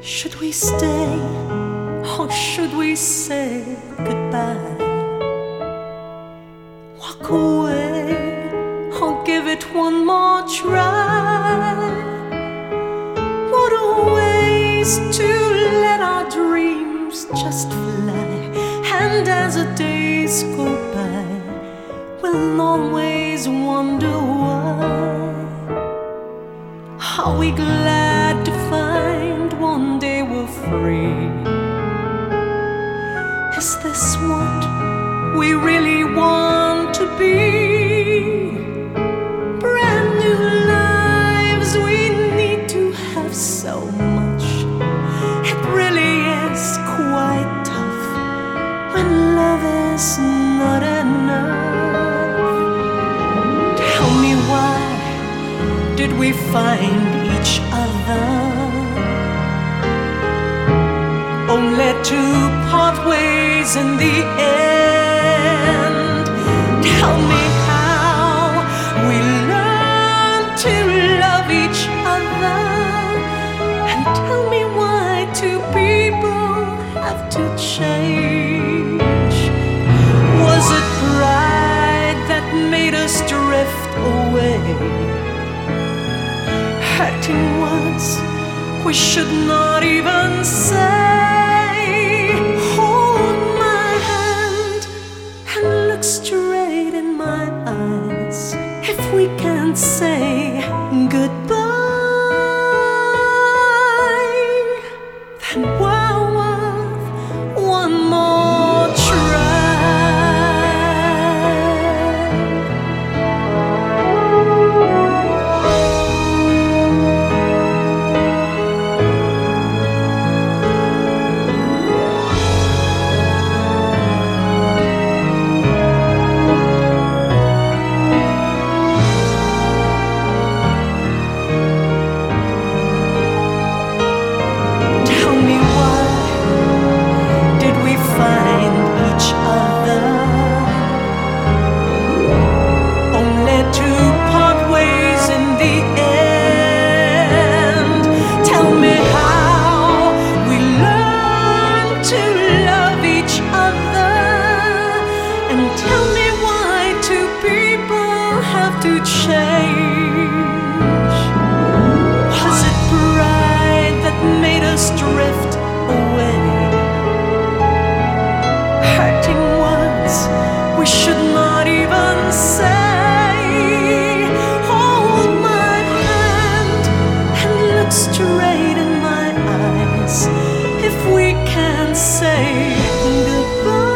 Should we stay or should we say goodbye? Walk away or give it one more try? What a waste to let our dreams just fly. And as the days go by, we'll always wonder why. Are we glad really want to be? Brand new lives, we need to have so much. It really is quite tough when love is not enough. Tell me why did we find two people have to change. Was it pride that made us drift away? hurting words we should not even say. Hold my hand and look straight in my eyes. If we can't say goodbye, to change? Was it pride that made us drift away? Hurting once, we should not even say. Hold my hand and look straight in my eyes. If we can say goodbye.